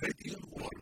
Canadian water.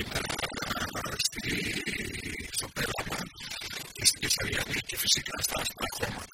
Ευχαριστώ πολύ. Η κατάσταση με τους πρόσφυγες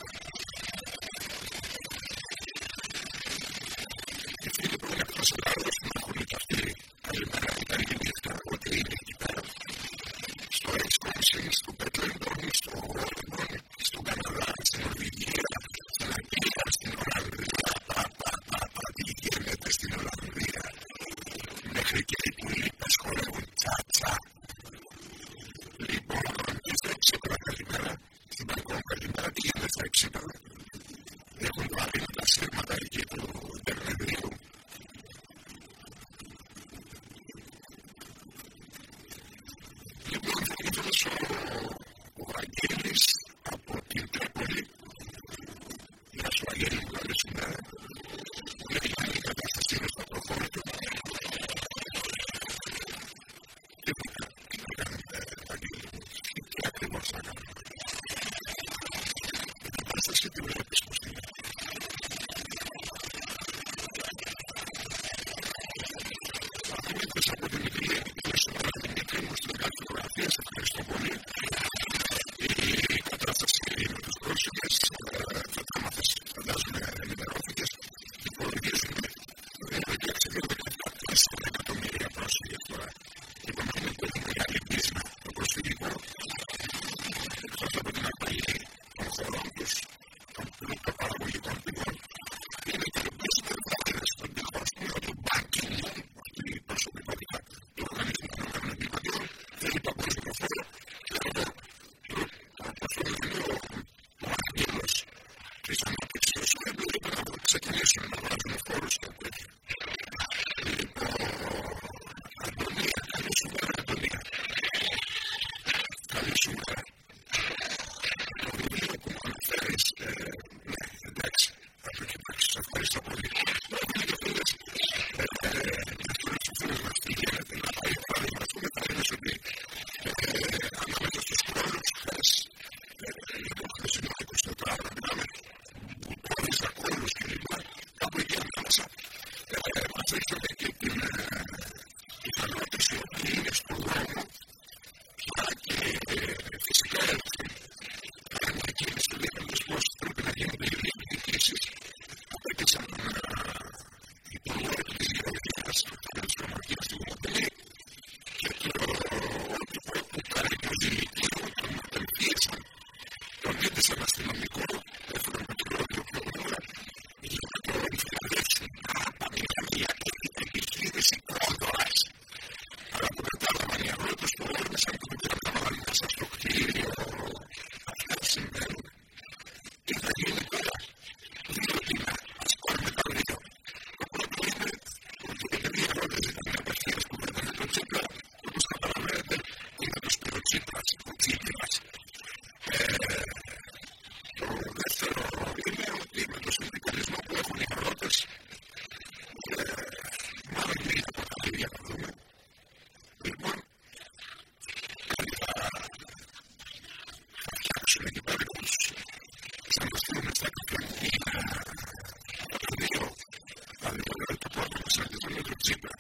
creator zebra.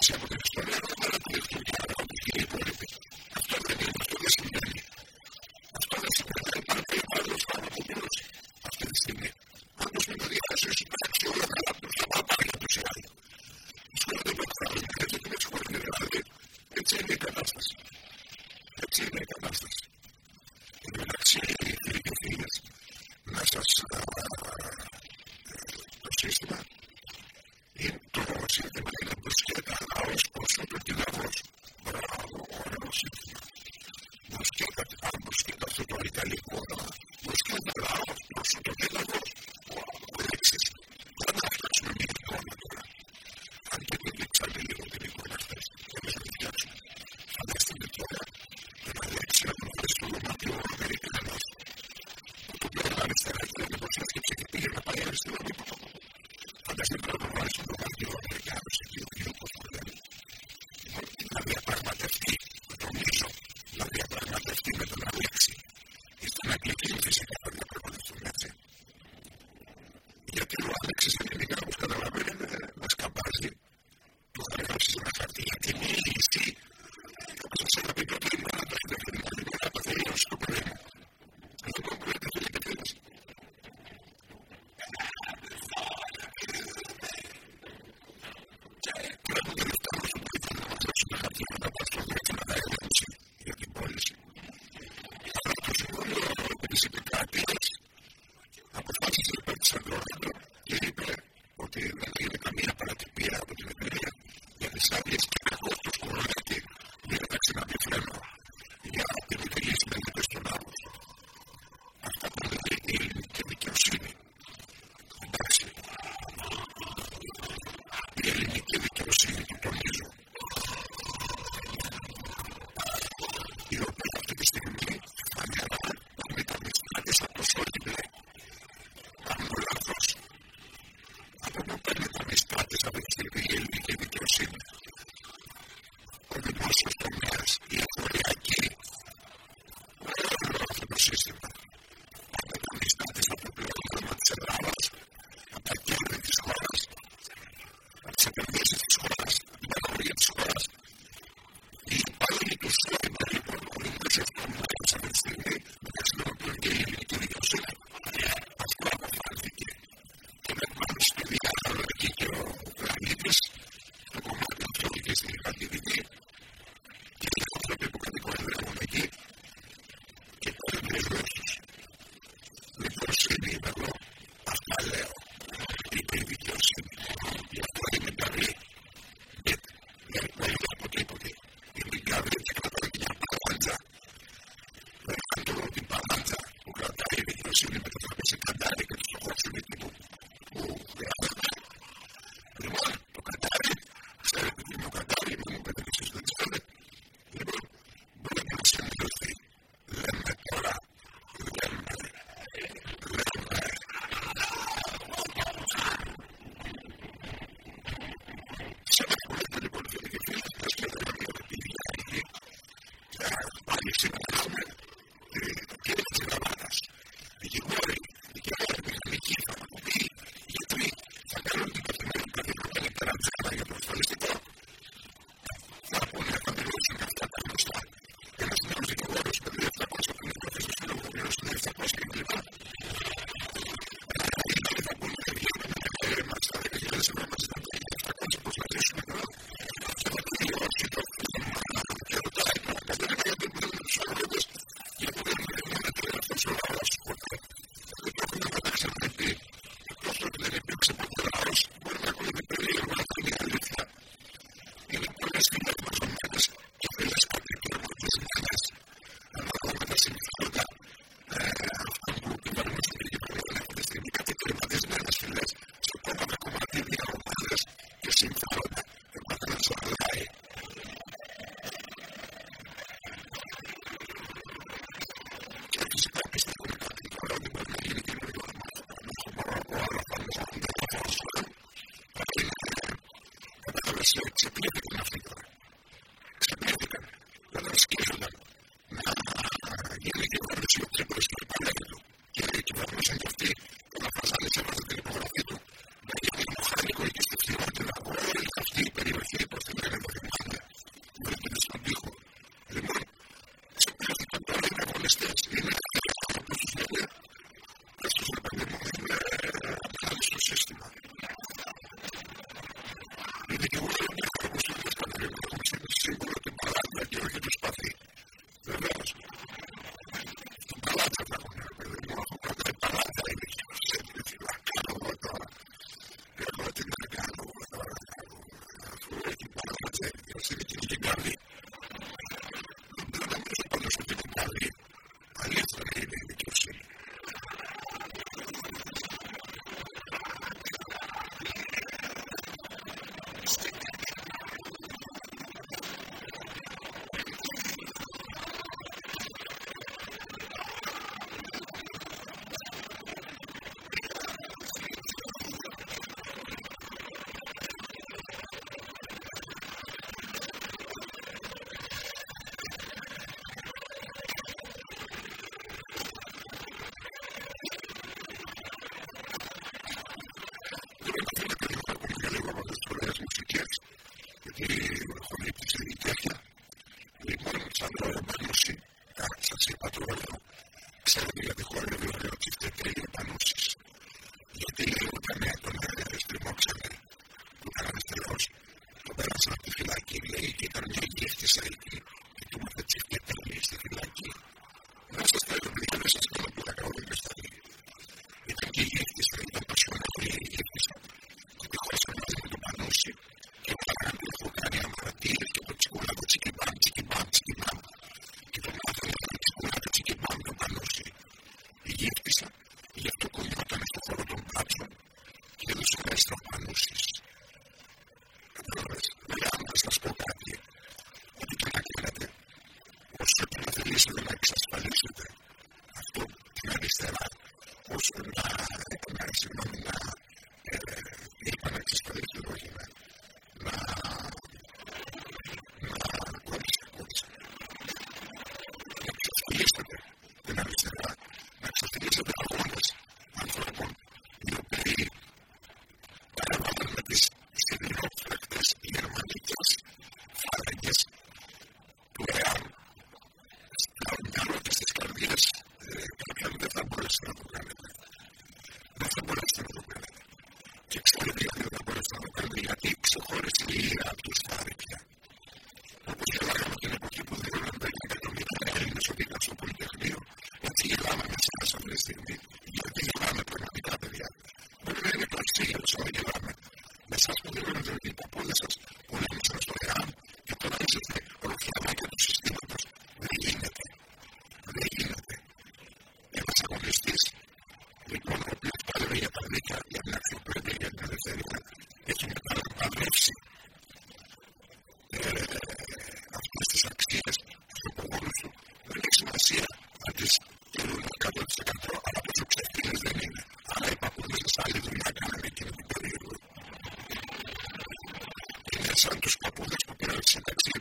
is going to doesn't go αυτή η περιοχή προ την period βασίζει την πρωτοπορία την ανάπτυξη μιας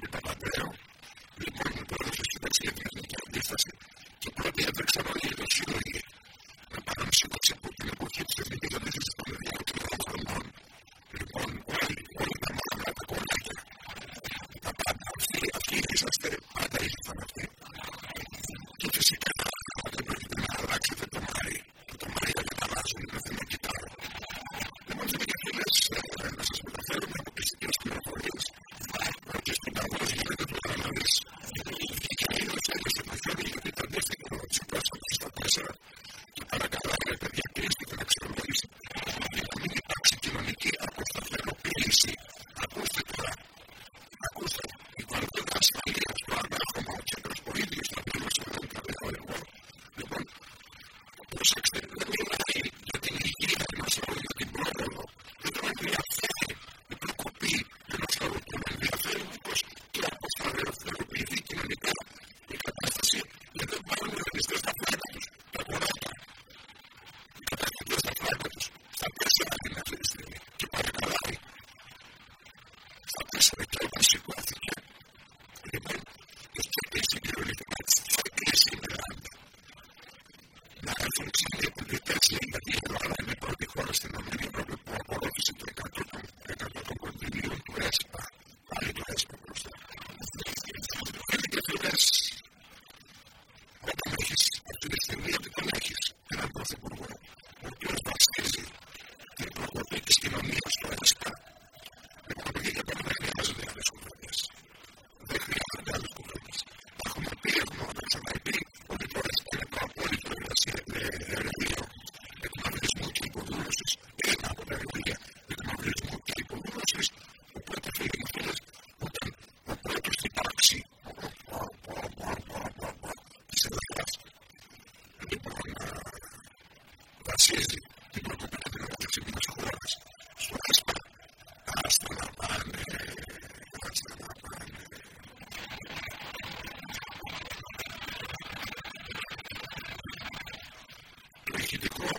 gente como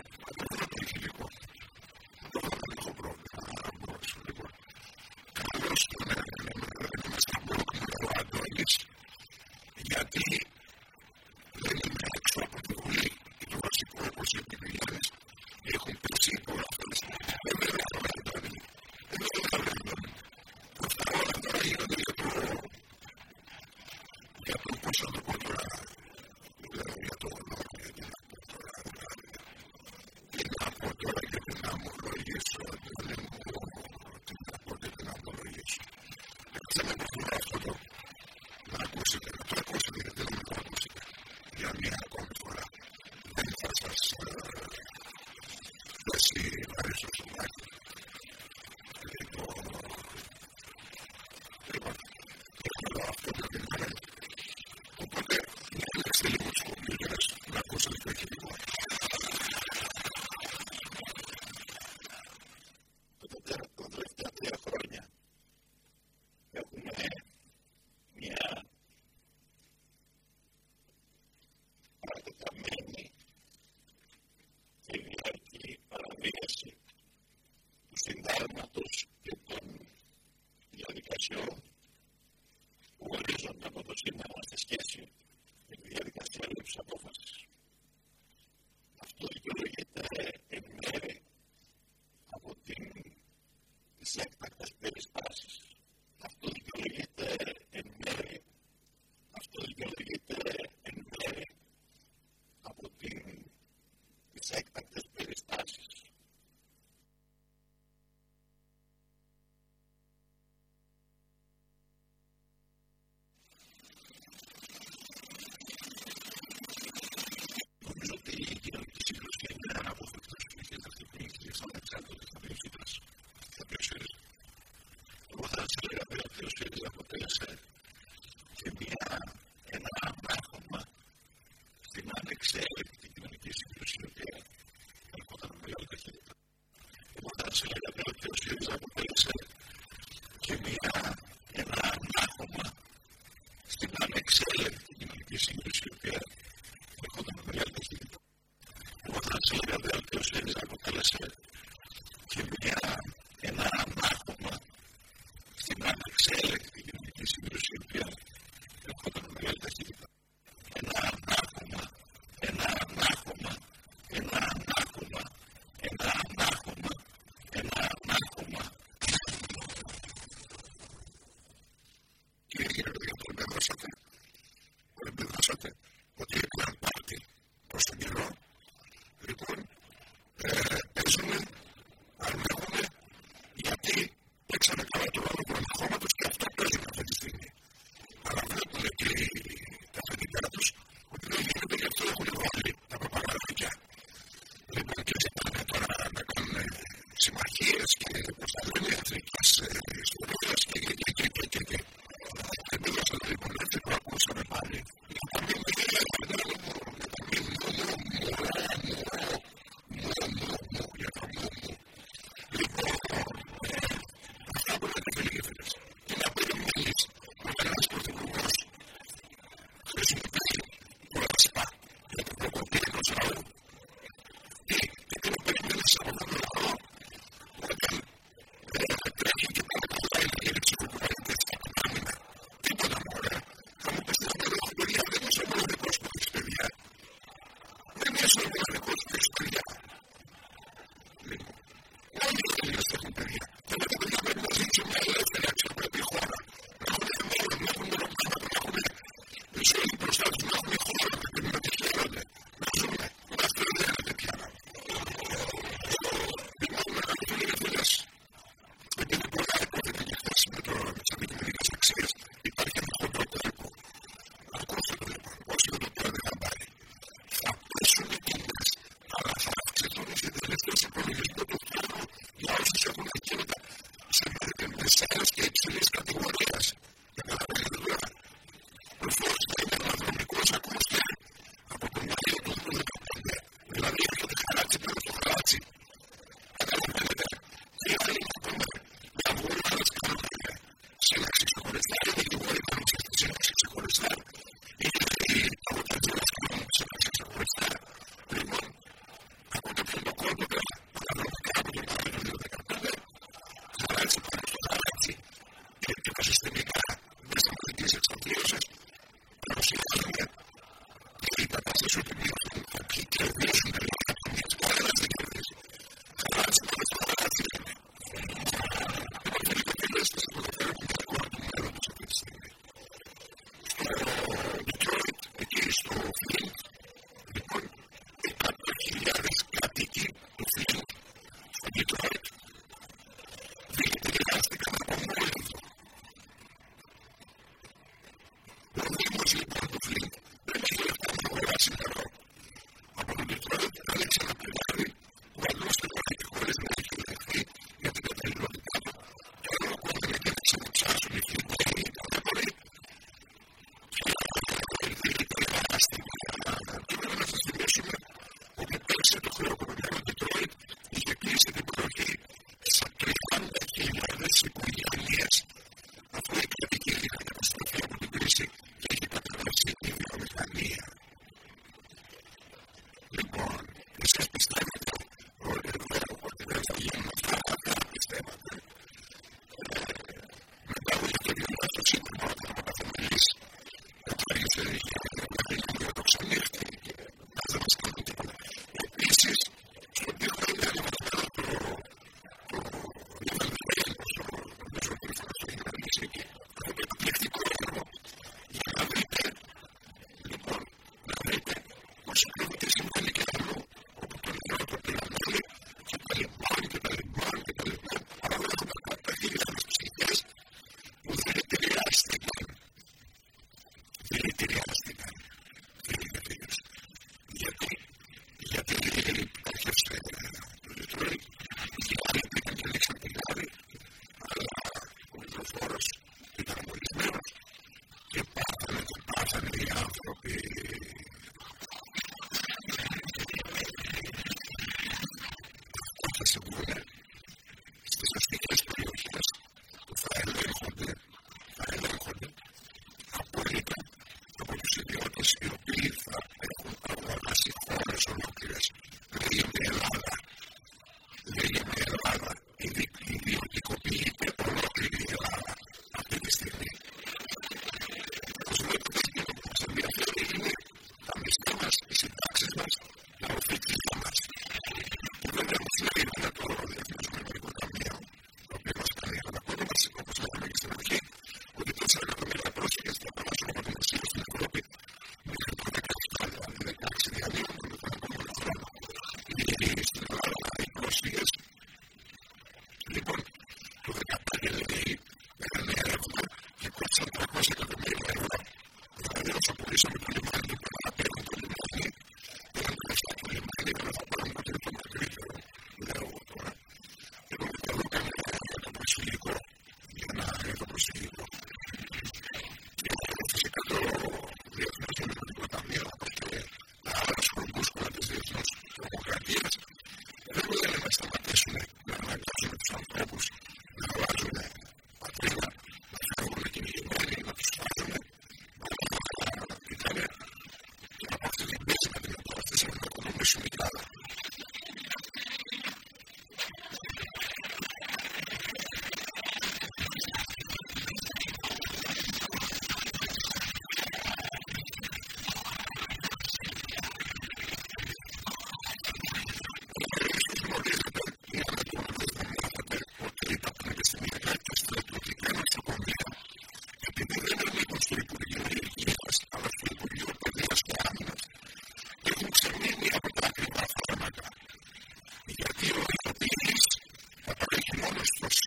nuestros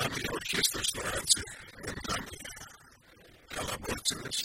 orquestas τώρα έτσι. Καλά μπόρτσιδες.